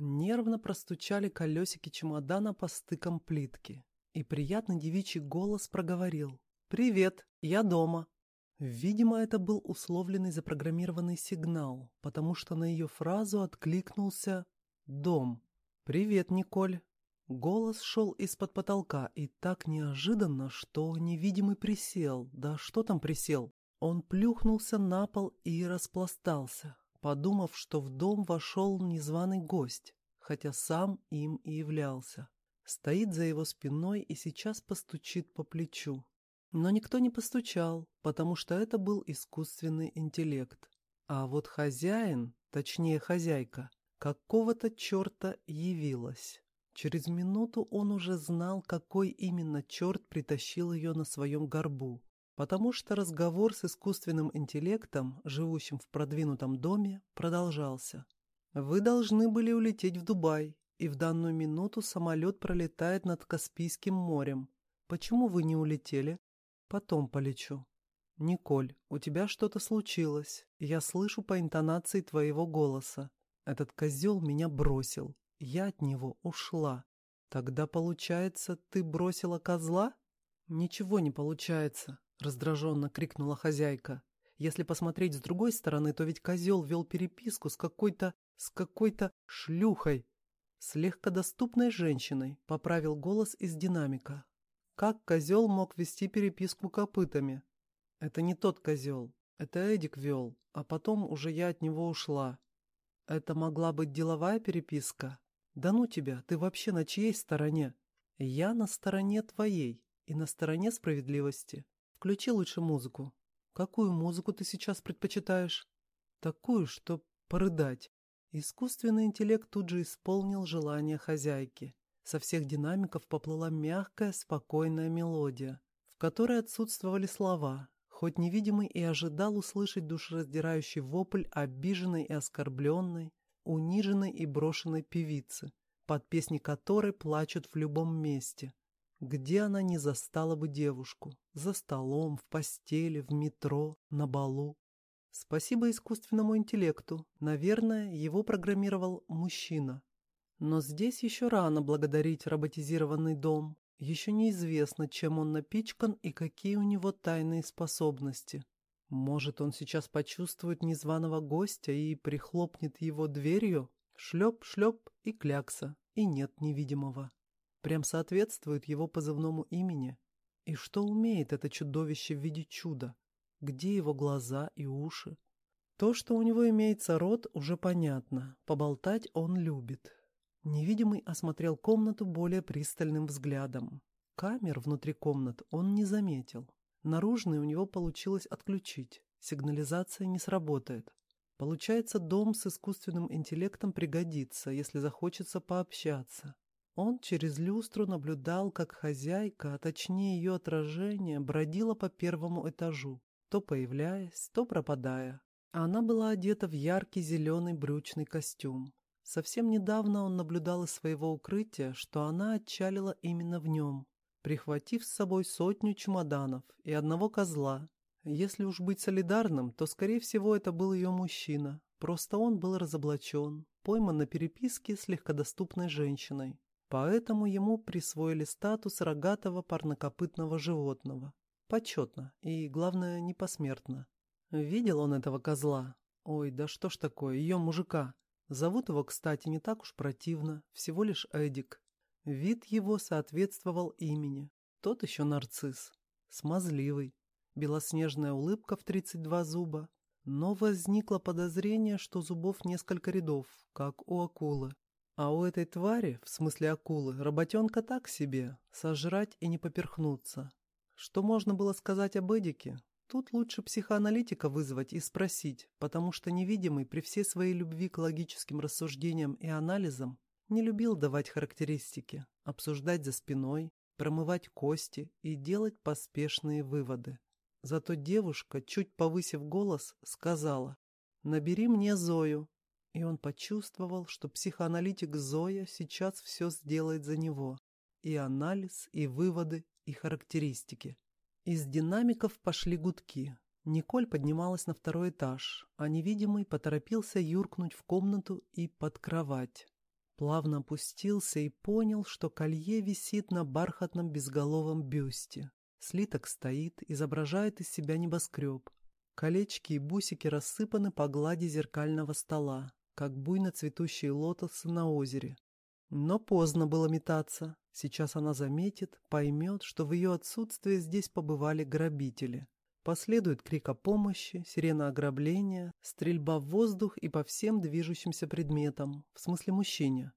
Нервно простучали колесики чемодана по стыкам плитки, и приятный девичий голос проговорил «Привет, я дома». Видимо, это был условленный запрограммированный сигнал, потому что на ее фразу откликнулся «Дом». «Привет, Николь». Голос шел из-под потолка, и так неожиданно, что невидимый присел. Да что там присел? Он плюхнулся на пол и распластался, подумав, что в дом вошел незваный гость, хотя сам им и являлся. Стоит за его спиной и сейчас постучит по плечу. Но никто не постучал, потому что это был искусственный интеллект. А вот хозяин, точнее хозяйка, какого-то черта явилась. Через минуту он уже знал, какой именно черт притащил ее на своем горбу, потому что разговор с искусственным интеллектом, живущим в продвинутом доме, продолжался. «Вы должны были улететь в Дубай, и в данную минуту самолет пролетает над Каспийским морем. Почему вы не улетели? Потом полечу. Николь, у тебя что-то случилось. Я слышу по интонации твоего голоса. Этот козел меня бросил. Я от него ушла. Тогда, получается, ты бросила козла? Ничего не получается, раздраженно крикнула хозяйка. Если посмотреть с другой стороны, то ведь козел вел переписку с какой-то... с какой-то шлюхой. С легкодоступной женщиной, поправил голос из динамика. Как козел мог вести переписку копытами? Это не тот козел. Это Эдик вел, а потом уже я от него ушла. Это могла быть деловая переписка? Да ну тебя, ты вообще на чьей стороне? Я на стороне твоей и на стороне справедливости. Включи лучше музыку. Какую музыку ты сейчас предпочитаешь? Такую, что порыдать. Искусственный интеллект тут же исполнил желание хозяйки. Со всех динамиков поплыла мягкая, спокойная мелодия, в которой отсутствовали слова, хоть невидимый и ожидал услышать душераздирающий вопль обиженной и оскорбленной, униженной и брошенной певицы, под песни которой плачут в любом месте. Где она не застала бы девушку? За столом, в постели, в метро, на балу. Спасибо искусственному интеллекту. Наверное, его программировал мужчина. Но здесь еще рано благодарить роботизированный дом. Еще неизвестно, чем он напичкан и какие у него тайные способности. Может, он сейчас почувствует незваного гостя и прихлопнет его дверью? Шлеп, шлеп и клякса, и нет невидимого. Прям соответствует его позывному имени. И что умеет это чудовище в виде чуда? Где его глаза и уши? То, что у него имеется рот, уже понятно. Поболтать он любит. Невидимый осмотрел комнату более пристальным взглядом. Камер внутри комнат он не заметил. Наружные у него получилось отключить. Сигнализация не сработает. Получается, дом с искусственным интеллектом пригодится, если захочется пообщаться. Он через люстру наблюдал, как хозяйка, а точнее ее отражение, бродила по первому этажу то появляясь, то пропадая. Она была одета в яркий зеленый брючный костюм. Совсем недавно он наблюдал из своего укрытия, что она отчалила именно в нем, прихватив с собой сотню чемоданов и одного козла. Если уж быть солидарным, то, скорее всего, это был ее мужчина. Просто он был разоблачен, пойман на переписке с легкодоступной женщиной. Поэтому ему присвоили статус рогатого парнокопытного животного. Почетно и, главное, не посмертно. Видел он этого козла? Ой, да что ж такое, ее мужика. Зовут его, кстати, не так уж противно, всего лишь Эдик. Вид его соответствовал имени. Тот еще нарцисс. Смазливый. Белоснежная улыбка в 32 зуба. Но возникло подозрение, что зубов несколько рядов, как у акулы. А у этой твари, в смысле акулы, работенка так себе, сожрать и не поперхнуться. Что можно было сказать об Эдике? Тут лучше психоаналитика вызвать и спросить, потому что невидимый при всей своей любви к логическим рассуждениям и анализам не любил давать характеристики, обсуждать за спиной, промывать кости и делать поспешные выводы. Зато девушка, чуть повысив голос, сказала «Набери мне Зою». И он почувствовал, что психоаналитик Зоя сейчас все сделает за него. И анализ, и выводы, и характеристики. Из динамиков пошли гудки. Николь поднималась на второй этаж, а невидимый поторопился юркнуть в комнату и под кровать. Плавно опустился и понял, что колье висит на бархатном безголовом бюсте. Слиток стоит, изображает из себя небоскреб. Колечки и бусики рассыпаны по глади зеркального стола, как буйно цветущие лотосы на озере. Но поздно было метаться. Сейчас она заметит, поймет, что в ее отсутствие здесь побывали грабители. Последует крик о помощи, сирена ограбления, стрельба в воздух и по всем движущимся предметам, в смысле мужчине.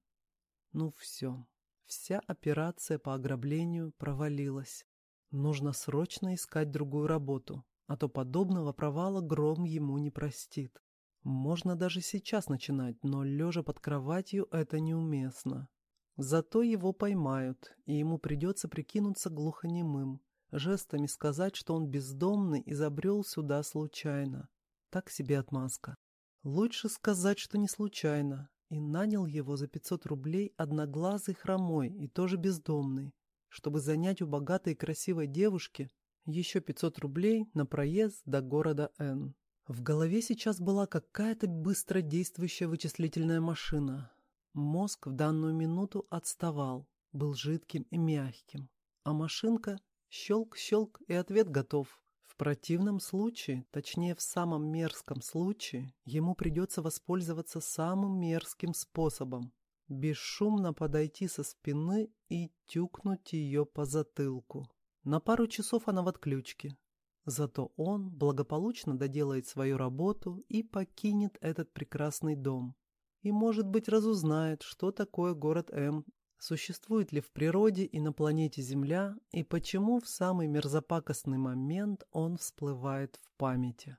Ну все, вся операция по ограблению провалилась. Нужно срочно искать другую работу, а то подобного провала гром ему не простит. Можно даже сейчас начинать, но лежа под кроватью это неуместно. Зато его поймают, и ему придется прикинуться глухонемым, жестами сказать, что он бездомный и забрел сюда случайно. Так себе отмазка. Лучше сказать, что не случайно, и нанял его за 500 рублей одноглазый хромой и тоже бездомный, чтобы занять у богатой и красивой девушки еще 500 рублей на проезд до города Н. В голове сейчас была какая-то быстро действующая вычислительная машина. Мозг в данную минуту отставал, был жидким и мягким, а машинка Щелк-щелк, и ответ готов. В противном случае, точнее в самом мерзком случае, ему придется воспользоваться самым мерзким способом. Бесшумно подойти со спины и тюкнуть ее по затылку. На пару часов она в отключке. Зато он благополучно доделает свою работу и покинет этот прекрасный дом. И, может быть, разузнает, что такое город М существует ли в природе и на планете Земля, и почему в самый мерзопакостный момент он всплывает в памяти.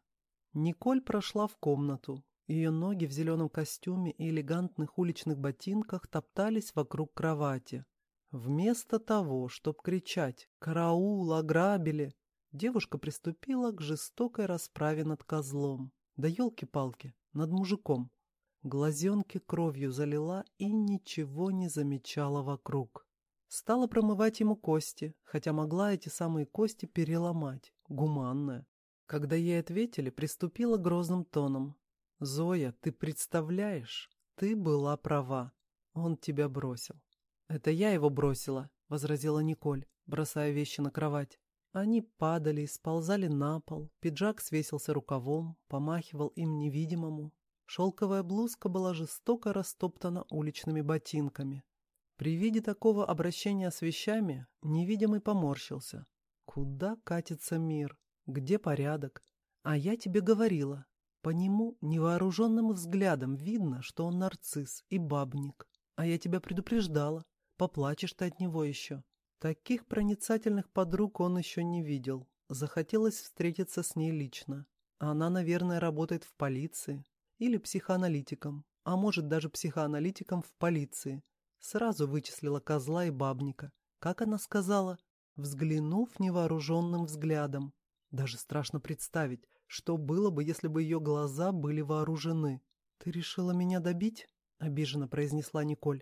Николь прошла в комнату. Ее ноги в зеленом костюме и элегантных уличных ботинках топтались вокруг кровати. Вместо того, чтобы кричать «Караул! Ограбили!», девушка приступила к жестокой расправе над козлом. Да елки-палки, над мужиком, Глазенки кровью залила и ничего не замечала вокруг. Стала промывать ему кости, хотя могла эти самые кости переломать. Гуманная. Когда ей ответили, приступила грозным тоном. «Зоя, ты представляешь? Ты была права. Он тебя бросил». «Это я его бросила», — возразила Николь, бросая вещи на кровать. Они падали сползали на пол, пиджак свесился рукавом, помахивал им невидимому, Шелковая блузка была жестоко растоптана уличными ботинками. При виде такого обращения с вещами невидимый поморщился. Куда катится мир? Где порядок? А я тебе говорила. По нему невооруженным взглядом видно, что он нарцисс и бабник. А я тебя предупреждала. Поплачешь ты от него еще. Таких проницательных подруг он еще не видел. Захотелось встретиться с ней лично. Она, наверное, работает в полиции или психоаналитиком, а может даже психоаналитиком в полиции. Сразу вычислила козла и бабника. Как она сказала? Взглянув невооруженным взглядом. Даже страшно представить, что было бы, если бы ее глаза были вооружены. «Ты решила меня добить?» — обиженно произнесла Николь.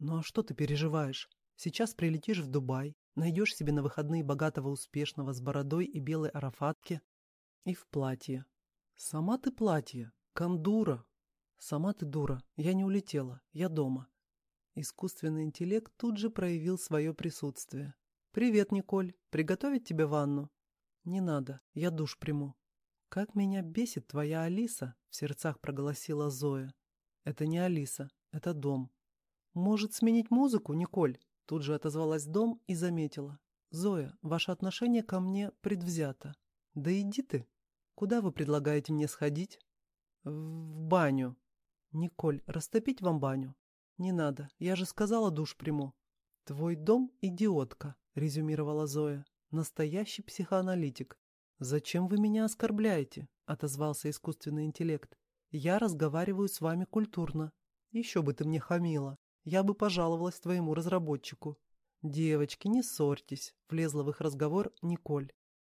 «Ну а что ты переживаешь? Сейчас прилетишь в Дубай, найдешь себе на выходные богатого успешного с бородой и белой арафатки и в платье. Сама ты платье, Кандура. Сама ты дура. Я не улетела. Я дома. Искусственный интеллект тут же проявил свое присутствие. «Привет, Николь. Приготовить тебе ванну?» «Не надо. Я душ приму». «Как меня бесит твоя Алиса!» — в сердцах проголосила Зоя. «Это не Алиса. Это дом». «Может, сменить музыку, Николь?» Тут же отозвалась дом и заметила. «Зоя, ваше отношение ко мне предвзято. Да иди ты. Куда вы предлагаете мне сходить?» «В баню». «Николь, растопить вам баню?» «Не надо, я же сказала душ приму». «Твой дом — идиотка», — резюмировала Зоя. «Настоящий психоаналитик». «Зачем вы меня оскорбляете?» — отозвался искусственный интеллект. «Я разговариваю с вами культурно. Еще бы ты мне хамила. Я бы пожаловалась твоему разработчику». «Девочки, не ссорьтесь», — влезла в их разговор Николь.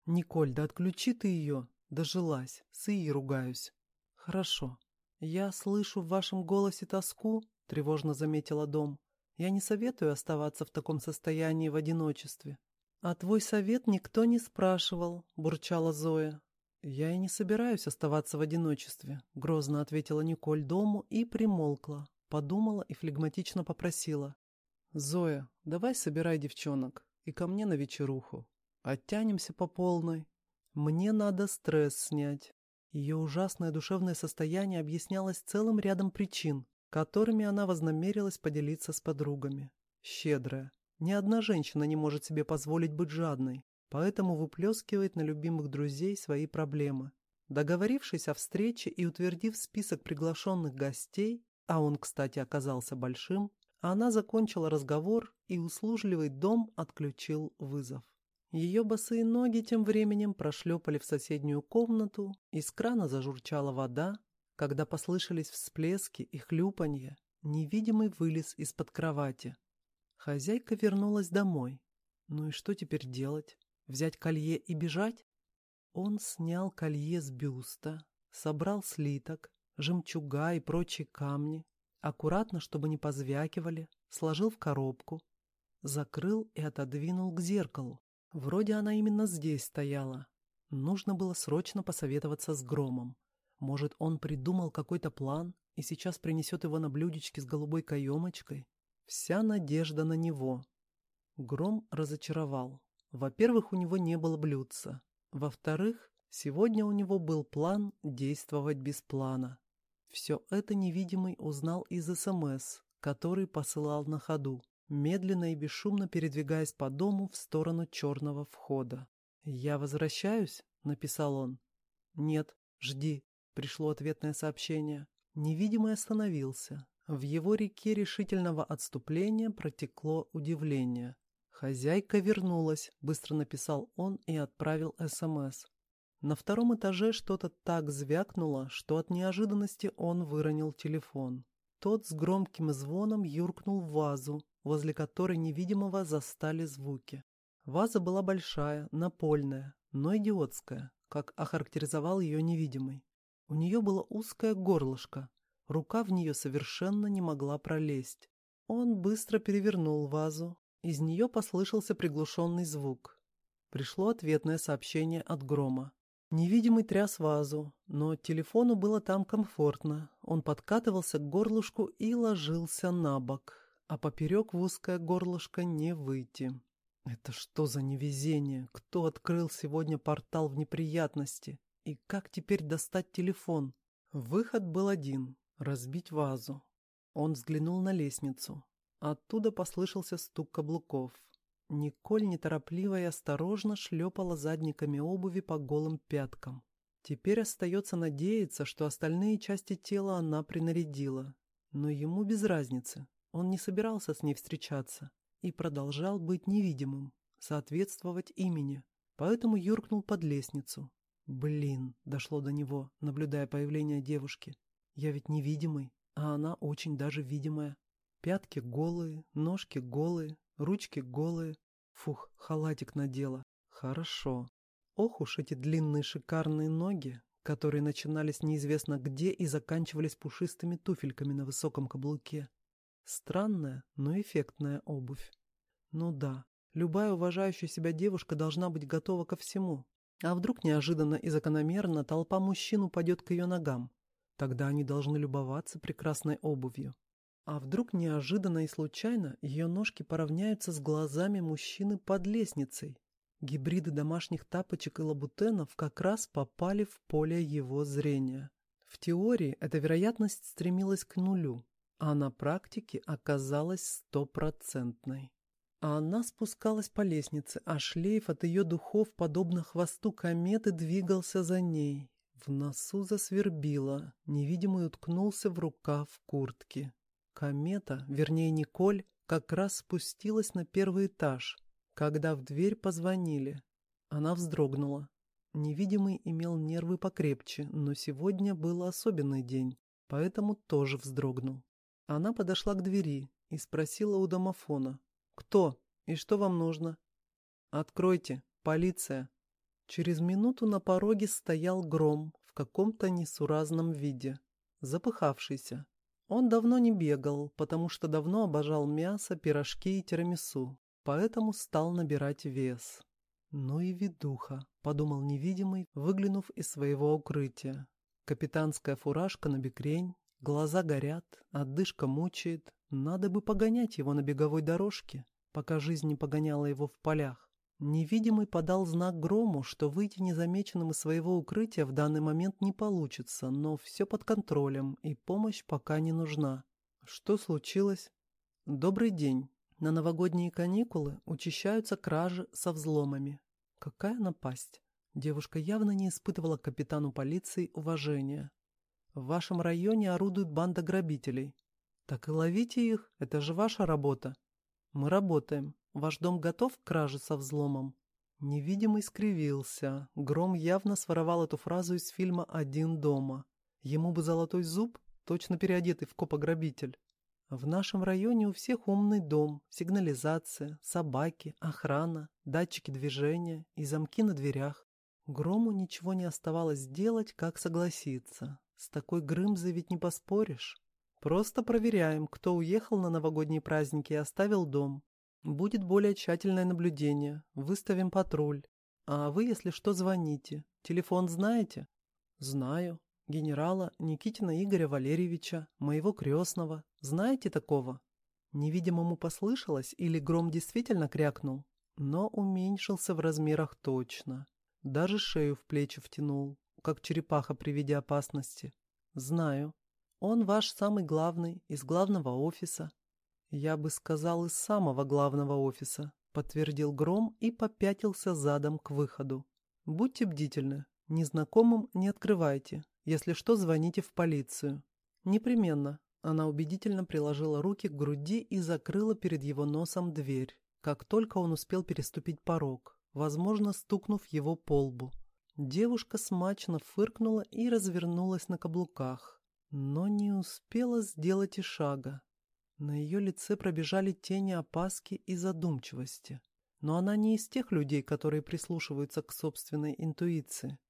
«Николь, да отключи ты ее!» Дожилась, с Ии ругаюсь. «Хорошо. Я слышу в вашем голосе тоску», — тревожно заметила дом. «Я не советую оставаться в таком состоянии в одиночестве». «А твой совет никто не спрашивал», — бурчала Зоя. «Я и не собираюсь оставаться в одиночестве», — грозно ответила Николь дому и примолкла. Подумала и флегматично попросила. «Зоя, давай собирай девчонок и ко мне на вечеруху. Оттянемся по полной. Мне надо стресс снять». Ее ужасное душевное состояние объяснялось целым рядом причин, которыми она вознамерилась поделиться с подругами. Щедрая. Ни одна женщина не может себе позволить быть жадной, поэтому выплескивает на любимых друзей свои проблемы. Договорившись о встрече и утвердив список приглашенных гостей, а он, кстати, оказался большим, она закончила разговор, и услужливый дом отключил вызов. Ее босые ноги тем временем прошлепали в соседнюю комнату, из крана зажурчала вода, когда послышались всплески и хлюпанье, невидимый вылез из-под кровати. Хозяйка вернулась домой. Ну и что теперь делать? Взять колье и бежать? Он снял колье с бюста, собрал слиток, жемчуга и прочие камни, аккуратно, чтобы не позвякивали, сложил в коробку, закрыл и отодвинул к зеркалу. Вроде она именно здесь стояла. Нужно было срочно посоветоваться с Громом. Может, он придумал какой-то план и сейчас принесет его на блюдечке с голубой каемочкой? Вся надежда на него. Гром разочаровал. Во-первых, у него не было блюдца. Во-вторых, сегодня у него был план действовать без плана. Все это невидимый узнал из СМС, который посылал на ходу медленно и бесшумно передвигаясь по дому в сторону черного входа. «Я возвращаюсь?» — написал он. «Нет, жди», — пришло ответное сообщение. Невидимый остановился. В его реке решительного отступления протекло удивление. «Хозяйка вернулась», — быстро написал он и отправил СМС. На втором этаже что-то так звякнуло, что от неожиданности он выронил телефон. Тот с громким звоном юркнул в вазу, возле которой невидимого застали звуки. Ваза была большая, напольная, но идиотская, как охарактеризовал ее невидимый. У нее было узкое горлышко, рука в нее совершенно не могла пролезть. Он быстро перевернул вазу, из нее послышался приглушенный звук. Пришло ответное сообщение от грома. Невидимый тряс вазу, но телефону было там комфортно. Он подкатывался к горлышку и ложился на бок а поперек в узкое горлышко не выйти. Это что за невезение? Кто открыл сегодня портал в неприятности? И как теперь достать телефон? Выход был один — разбить вазу. Он взглянул на лестницу. Оттуда послышался стук каблуков. Николь неторопливо и осторожно шлепала задниками обуви по голым пяткам. Теперь остается надеяться, что остальные части тела она принарядила. Но ему без разницы. Он не собирался с ней встречаться и продолжал быть невидимым, соответствовать имени, поэтому юркнул под лестницу. Блин, дошло до него, наблюдая появление девушки. Я ведь невидимый, а она очень даже видимая. Пятки голые, ножки голые, ручки голые. Фух, халатик надела. Хорошо. Ох уж эти длинные шикарные ноги, которые начинались неизвестно где и заканчивались пушистыми туфельками на высоком каблуке. Странная, но эффектная обувь. Ну да, любая уважающая себя девушка должна быть готова ко всему. А вдруг неожиданно и закономерно толпа мужчин упадет к ее ногам? Тогда они должны любоваться прекрасной обувью. А вдруг неожиданно и случайно ее ножки поравняются с глазами мужчины под лестницей? Гибриды домашних тапочек и лабутенов как раз попали в поле его зрения. В теории эта вероятность стремилась к нулю, а на практике оказалась стопроцентной. А она спускалась по лестнице, а шлейф от ее духов, подобно хвосту кометы, двигался за ней. В носу засвербило, невидимый уткнулся в рукав куртки. Комета, вернее Николь, как раз спустилась на первый этаж, когда в дверь позвонили. Она вздрогнула. Невидимый имел нервы покрепче, но сегодня был особенный день, поэтому тоже вздрогнул. Она подошла к двери и спросила у домофона. «Кто? И что вам нужно?» «Откройте. Полиция». Через минуту на пороге стоял гром в каком-то несуразном виде, запыхавшийся. Он давно не бегал, потому что давно обожал мясо, пирожки и тирамису, поэтому стал набирать вес. «Ну и ведуха», — подумал невидимый, выглянув из своего укрытия. Капитанская фуражка на бекрень, Глаза горят, отдышка мучает. Надо бы погонять его на беговой дорожке, пока жизнь не погоняла его в полях. Невидимый подал знак Грому, что выйти незамеченным из своего укрытия в данный момент не получится, но все под контролем, и помощь пока не нужна. Что случилось? Добрый день. На новогодние каникулы учащаются кражи со взломами. Какая напасть! Девушка явно не испытывала капитану полиции уважения. В вашем районе орудует банда грабителей. Так и ловите их, это же ваша работа. Мы работаем. Ваш дом готов к краже со взломом? Невидимый скривился. Гром явно своровал эту фразу из фильма «Один дома». Ему бы золотой зуб, точно переодетый в копа-грабитель. В нашем районе у всех умный дом, сигнализация, собаки, охрана, датчики движения и замки на дверях. Грому ничего не оставалось делать, как согласиться. С такой Грымзой ведь не поспоришь. Просто проверяем, кто уехал на новогодние праздники и оставил дом. Будет более тщательное наблюдение. Выставим патруль. А вы, если что, звоните. Телефон знаете? Знаю генерала Никитина Игоря Валерьевича, моего крестного. Знаете такого? Невидимому послышалось или гром действительно крякнул, но уменьшился в размерах точно. Даже шею в плечи втянул, как черепаха при виде опасности. Знаю. Он ваш самый главный, из главного офиса. Я бы сказал, из самого главного офиса, подтвердил Гром и попятился задом к выходу. Будьте бдительны, незнакомым не открывайте, если что, звоните в полицию. Непременно. Она убедительно приложила руки к груди и закрыла перед его носом дверь, как только он успел переступить порог, возможно, стукнув его по лбу. Девушка смачно фыркнула и развернулась на каблуках, но не успела сделать и шага. На ее лице пробежали тени опаски и задумчивости. Но она не из тех людей, которые прислушиваются к собственной интуиции.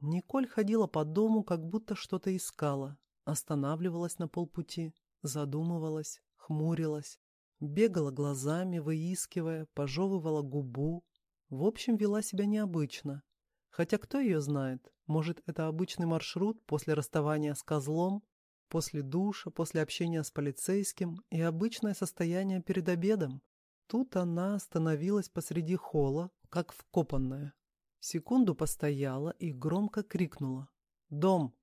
Николь ходила по дому, как будто что-то искала, останавливалась на полпути, задумывалась, хмурилась, бегала глазами, выискивая, пожевывала губу. В общем, вела себя необычно. Хотя кто ее знает, может, это обычный маршрут после расставания с козлом, после душа, после общения с полицейским и обычное состояние перед обедом. Тут она остановилась посреди холла, как вкопанная. Секунду постояла и громко крикнула. «Дом!»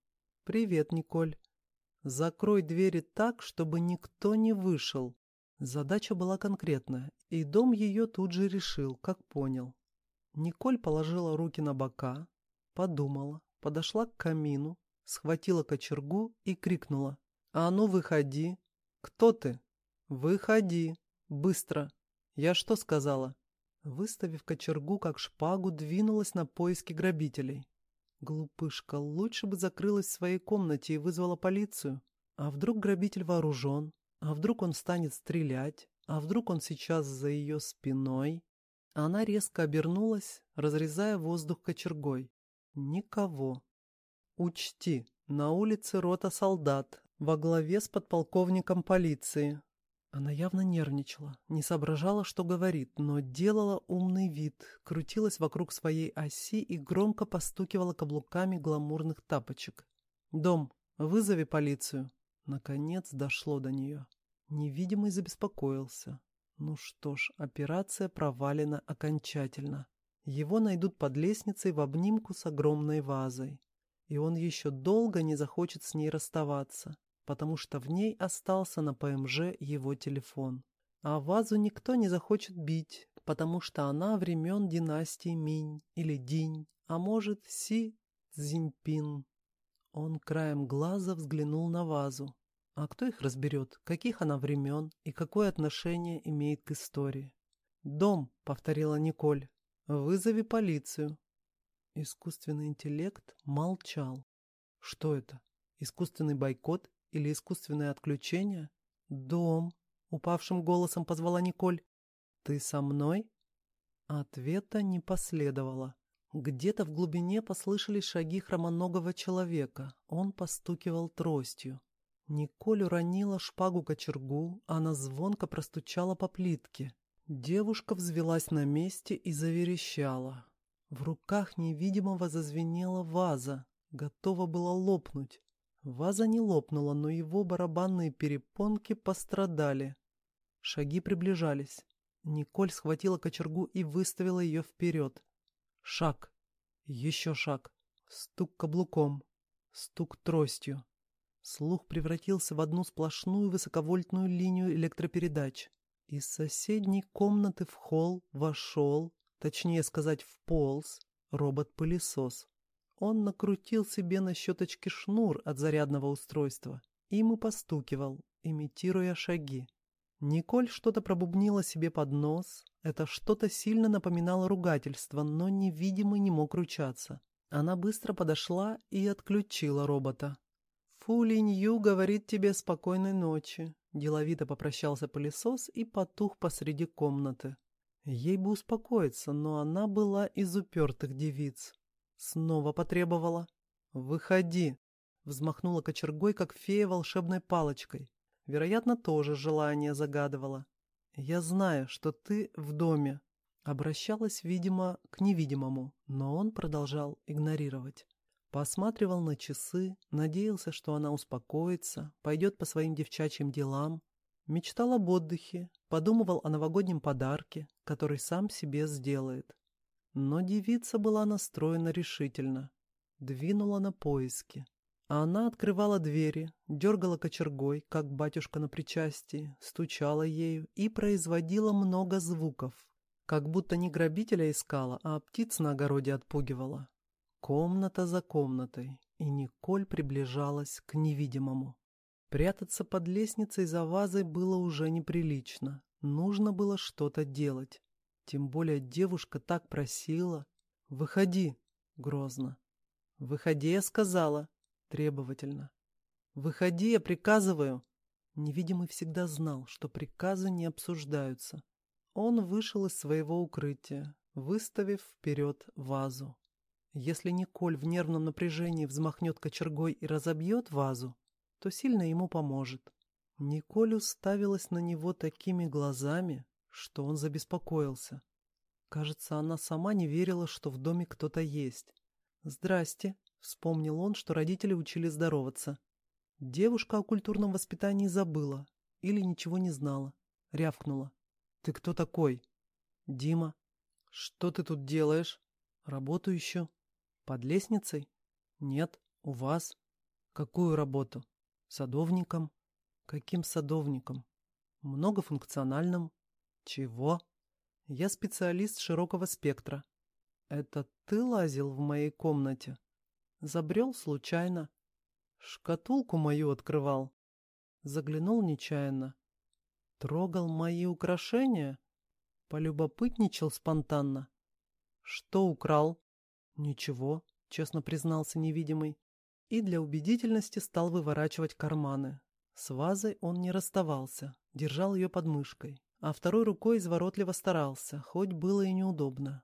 «Привет, Николь!» «Закрой двери так, чтобы никто не вышел!» Задача была конкретная, и дом ее тут же решил, как понял. Николь положила руки на бока, подумала, подошла к камину, схватила кочергу и крикнула. «А ну, выходи!» «Кто ты?» «Выходи! Быстро!» «Я что сказала?» Выставив кочергу как шпагу, двинулась на поиски грабителей. Глупышка, лучше бы закрылась в своей комнате и вызвала полицию. А вдруг грабитель вооружен? А вдруг он станет стрелять? А вдруг он сейчас за ее спиной? Она резко обернулась, разрезая воздух кочергой. Никого. Учти, на улице рота солдат, во главе с подполковником полиции. Она явно нервничала, не соображала, что говорит, но делала умный вид, крутилась вокруг своей оси и громко постукивала каблуками гламурных тапочек. «Дом, вызови полицию!» Наконец дошло до нее. Невидимый забеспокоился. Ну что ж, операция провалена окончательно. Его найдут под лестницей в обнимку с огромной вазой. И он еще долго не захочет с ней расставаться потому что в ней остался на ПМЖ его телефон. А вазу никто не захочет бить, потому что она времен династии Минь или Динь, а может Си Цзиньпин. Он краем глаза взглянул на вазу. А кто их разберет, каких она времен и какое отношение имеет к истории? «Дом», — повторила Николь, — «вызови полицию». Искусственный интеллект молчал. Что это? Искусственный бойкот или искусственное отключение? Дом, упавшим голосом позвала Николь. Ты со мной? Ответа не последовало. Где-то в глубине послышались шаги хромоногого человека. Он постукивал тростью. Николь уронила шпагу-кочергу, она звонко простучала по плитке. Девушка взвелась на месте и заверещала. В руках невидимого зазвенела ваза, готова была лопнуть. Ваза не лопнула, но его барабанные перепонки пострадали. Шаги приближались. Николь схватила кочергу и выставила ее вперед. Шаг. Еще шаг. Стук каблуком. Стук тростью. Слух превратился в одну сплошную высоковольтную линию электропередач. Из соседней комнаты в холл вошел, точнее сказать, вполз, робот-пылесос. Он накрутил себе на щеточке шнур от зарядного устройства. И постукивал, имитируя шаги. Николь что-то пробубнила себе под нос. Это что-то сильно напоминало ругательство, но невидимый не мог ручаться. Она быстро подошла и отключила робота. «Фулинью говорит тебе спокойной ночи», — деловито попрощался пылесос и потух посреди комнаты. Ей бы успокоиться, но она была из упертых девиц. Снова потребовала. «Выходи!» — взмахнула кочергой, как фея волшебной палочкой. Вероятно, тоже желание загадывала. «Я знаю, что ты в доме». Обращалась, видимо, к невидимому, но он продолжал игнорировать. Посматривал на часы, надеялся, что она успокоится, пойдет по своим девчачьим делам. Мечтал об отдыхе, подумывал о новогоднем подарке, который сам себе сделает. Но девица была настроена решительно. Двинула на поиски. А она открывала двери, дергала кочергой, как батюшка на причастии, стучала ею и производила много звуков. Как будто не грабителя искала, а птиц на огороде отпугивала. Комната за комнатой, и Николь приближалась к невидимому. Прятаться под лестницей за вазой было уже неприлично. Нужно было что-то делать. Тем более девушка так просила. «Выходи!» — грозно. «Выходи!» — я сказала. Требовательно. «Выходи, я приказываю!» Невидимый всегда знал, что приказы не обсуждаются. Он вышел из своего укрытия, выставив вперед вазу. Если Николь в нервном напряжении взмахнет кочергой и разобьет вазу, то сильно ему поможет. Николь уставилась на него такими глазами, что он забеспокоился. Кажется, она сама не верила, что в доме кто-то есть. «Здрасте», — вспомнил он, что родители учили здороваться. Девушка о культурном воспитании забыла или ничего не знала. Рявкнула. «Ты кто такой?» «Дима». «Что ты тут делаешь?» «Работу ищу». «Под лестницей?» «Нет, у вас». «Какую работу?» «Садовником». «Каким садовником?» «Многофункциональным». «Чего?» «Я специалист широкого спектра». «Это ты лазил в моей комнате?» «Забрел случайно». «Шкатулку мою открывал». Заглянул нечаянно. «Трогал мои украшения?» Полюбопытничал спонтанно. «Что украл?» «Ничего», — честно признался невидимый. И для убедительности стал выворачивать карманы. С вазой он не расставался, держал ее под мышкой а второй рукой изворотливо старался, хоть было и неудобно.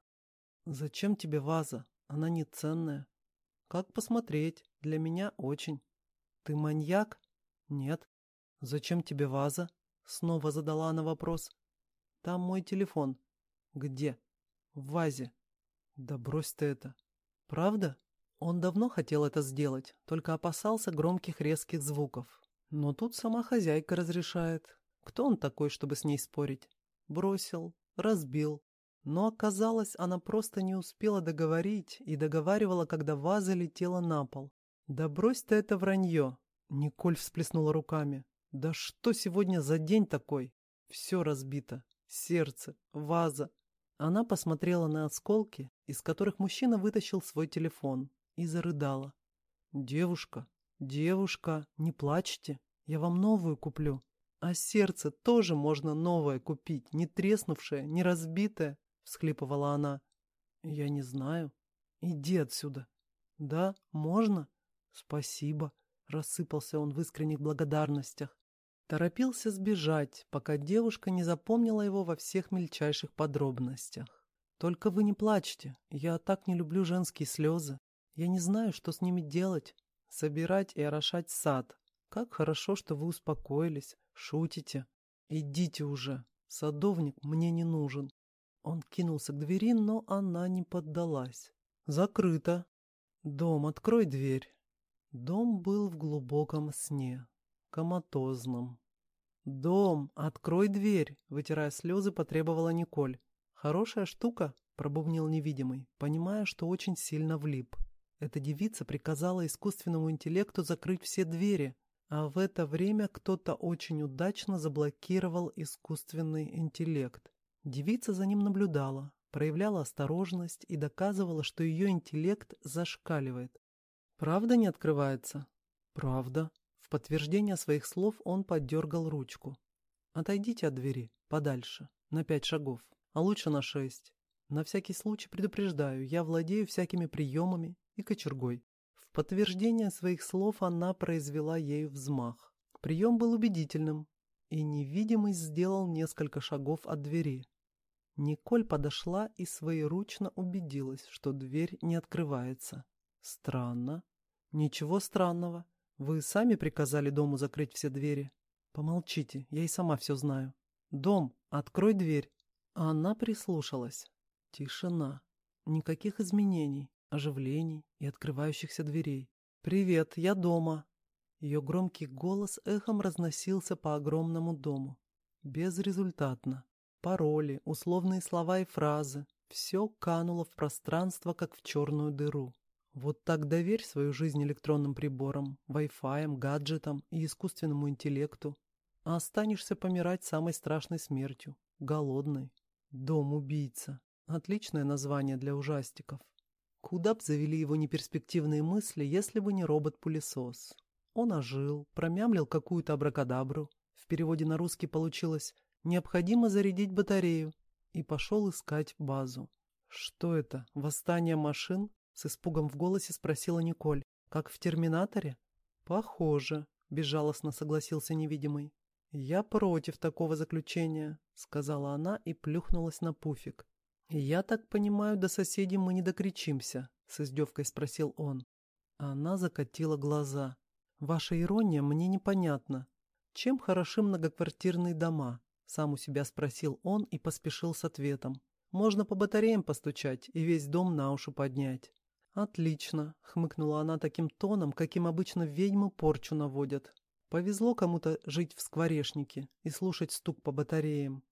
«Зачем тебе ваза? Она не ценная». «Как посмотреть? Для меня очень». «Ты маньяк?» «Нет». «Зачем тебе ваза?» Снова задала она вопрос. «Там мой телефон». «Где?» «В вазе». «Да брось ты это». «Правда?» Он давно хотел это сделать, только опасался громких резких звуков. Но тут сама хозяйка разрешает, кто он такой, чтобы с ней спорить? Бросил, разбил. Но оказалось, она просто не успела договорить и договаривала, когда ваза летела на пол. «Да брось ты это вранье!» Николь всплеснула руками. «Да что сегодня за день такой? Все разбито. Сердце, ваза». Она посмотрела на осколки, из которых мужчина вытащил свой телефон, и зарыдала. «Девушка, девушка, не плачьте, я вам новую куплю». А сердце тоже можно новое купить, не треснувшее, не разбитое, — всхлипывала она. Я не знаю. Иди отсюда. Да, можно? Спасибо. Рассыпался он в искренних благодарностях. Торопился сбежать, пока девушка не запомнила его во всех мельчайших подробностях. Только вы не плачьте. Я так не люблю женские слезы. Я не знаю, что с ними делать. Собирать и орошать сад. Как хорошо, что вы успокоились. «Шутите? Идите уже. Садовник мне не нужен». Он кинулся к двери, но она не поддалась. «Закрыто. Дом, открой дверь». Дом был в глубоком сне, коматозном. «Дом, открой дверь!» — вытирая слезы, потребовала Николь. «Хорошая штука», — пробубнил невидимый, понимая, что очень сильно влип. Эта девица приказала искусственному интеллекту закрыть все двери, а в это время кто-то очень удачно заблокировал искусственный интеллект. Девица за ним наблюдала, проявляла осторожность и доказывала, что ее интеллект зашкаливает. «Правда не открывается?» «Правда». В подтверждение своих слов он поддергал ручку. «Отойдите от двери, подальше, на пять шагов, а лучше на шесть. На всякий случай предупреждаю, я владею всякими приемами и кочергой». В подтверждение своих слов она произвела ею взмах. Прием был убедительным, и невидимый сделал несколько шагов от двери. Николь подошла и своеручно убедилась, что дверь не открывается. Странно. Ничего странного. Вы сами приказали дому закрыть все двери. Помолчите, я и сама все знаю. Дом, открой дверь. Она прислушалась. Тишина. Никаких изменений, оживлений и открывающихся дверей. «Привет, я дома». Ее громкий голос эхом разносился по огромному дому. Безрезультатно. Пароли, условные слова и фразы. Все кануло в пространство, как в черную дыру. Вот так доверь свою жизнь электронным приборам, Wi-Fi, гаджетам и искусственному интеллекту, а останешься помирать самой страшной смертью, голодной. Дом-убийца. Отличное название для ужастиков. Куда б завели его неперспективные мысли, если бы не робот-пылесос? Он ожил, промямлил какую-то абракадабру. В переводе на русский получилось «необходимо зарядить батарею» и пошел искать базу. Что это, восстание машин? С испугом в голосе спросила Николь. «Как в «Терминаторе»?» «Похоже», — безжалостно согласился невидимый. «Я против такого заключения», — сказала она и плюхнулась на пуфик. «Я так понимаю, до соседей мы не докричимся», — с издевкой спросил он. Она закатила глаза. «Ваша ирония мне непонятна. Чем хороши многоквартирные дома?» Сам у себя спросил он и поспешил с ответом. «Можно по батареям постучать и весь дом на уши поднять». «Отлично», — хмыкнула она таким тоном, каким обычно ведьмы порчу наводят. «Повезло кому-то жить в скворечнике и слушать стук по батареям».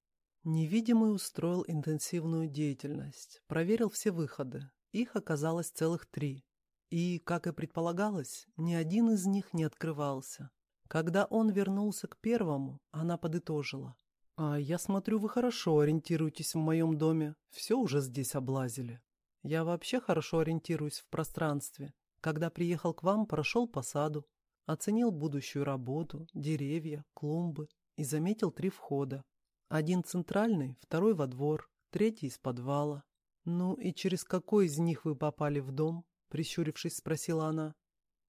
Невидимый устроил интенсивную деятельность, проверил все выходы. Их оказалось целых три. И, как и предполагалось, ни один из них не открывался. Когда он вернулся к первому, она подытожила. «А я смотрю, вы хорошо ориентируетесь в моем доме. Все уже здесь облазили». Я вообще хорошо ориентируюсь в пространстве. Когда приехал к вам, прошел по саду, оценил будущую работу, деревья, клумбы и заметил три входа. Один центральный, второй во двор, третий из подвала. «Ну и через какой из них вы попали в дом?» Прищурившись, спросила она.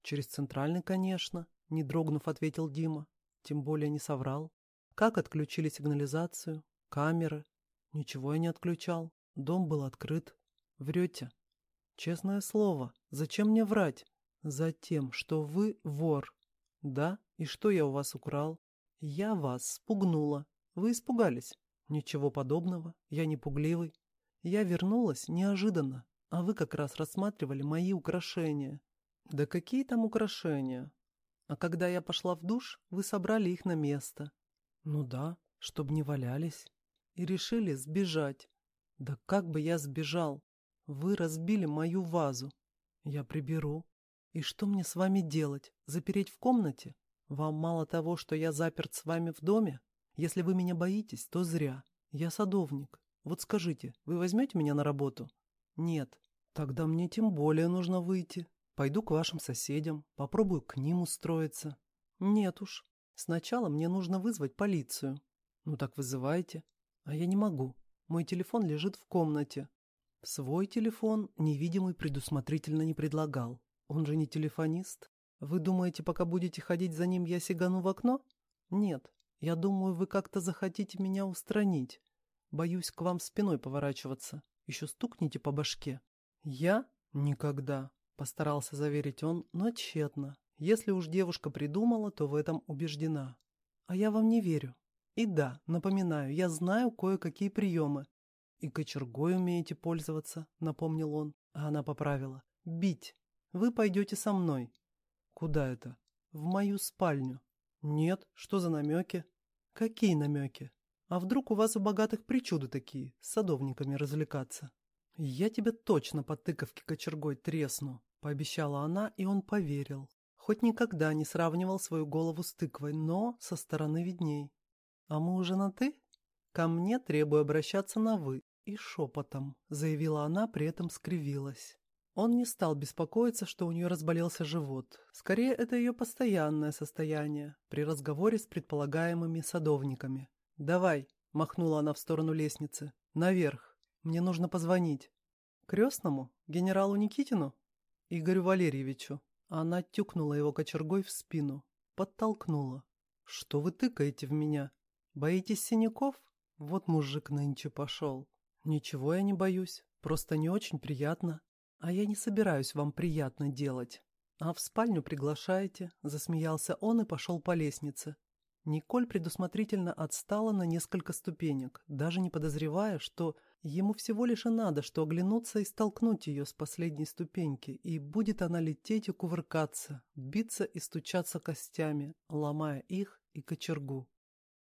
«Через центральный, конечно», — не дрогнув, ответил Дима. Тем более не соврал. «Как отключили сигнализацию? Камеры?» «Ничего я не отключал. Дом был открыт. Врете. Честное слово, зачем мне врать? Затем, что вы вор. Да? И что я у вас украл? Я вас спугнула. Вы испугались? Ничего подобного. Я не пугливый. Я вернулась неожиданно, а вы как раз рассматривали мои украшения. Да какие там украшения? А когда я пошла в душ, вы собрали их на место. Ну да, чтобы не валялись. И решили сбежать. Да как бы я сбежал? Вы разбили мою вазу. Я приберу. И что мне с вами делать? Запереть в комнате? Вам мало того, что я заперт с вами в доме? Если вы меня боитесь, то зря. Я садовник. Вот скажите, вы возьмете меня на работу? Нет. Тогда мне тем более нужно выйти. Пойду к вашим соседям, попробую к ним устроиться. Нет уж. Сначала мне нужно вызвать полицию. Ну так вызывайте. А я не могу. Мой телефон лежит в комнате. Свой телефон невидимый предусмотрительно не предлагал. Он же не телефонист. Вы думаете, пока будете ходить за ним, я сигану в окно? Нет. Я думаю, вы как-то захотите меня устранить. Боюсь к вам спиной поворачиваться. Еще стукните по башке. Я? Никогда. Постарался заверить он, но тщетно. Если уж девушка придумала, то в этом убеждена. А я вам не верю. И да, напоминаю, я знаю кое-какие приемы. «И кочергой умеете пользоваться», — напомнил он, а она поправила. «Бить. Вы пойдете со мной». Куда это? В мою спальню. Нет, что за намеки? Какие намеки? А вдруг у вас у богатых причуды такие, с садовниками развлекаться? Я тебе точно по тыковке кочергой тресну, пообещала она, и он поверил. Хоть никогда не сравнивал свою голову с тыквой, но со стороны видней. А мы уже на «ты»? Ко мне требую обращаться на «вы» и шепотом, заявила она, при этом скривилась. Он не стал беспокоиться, что у нее разболелся живот. Скорее, это ее постоянное состояние при разговоре с предполагаемыми садовниками. «Давай», — махнула она в сторону лестницы, — «наверх. Мне нужно позвонить». «Крестному? Генералу Никитину?» «Игорю Валерьевичу». Она тюкнула его кочергой в спину, подтолкнула. «Что вы тыкаете в меня? Боитесь синяков? Вот мужик нынче пошел». «Ничего я не боюсь, просто не очень приятно. А я не собираюсь вам приятно делать. А в спальню приглашаете?» – засмеялся он и пошел по лестнице. Николь предусмотрительно отстала на несколько ступенек, даже не подозревая, что ему всего лишь и надо, что оглянуться и столкнуть ее с последней ступеньки, и будет она лететь и кувыркаться, биться и стучаться костями, ломая их и кочергу.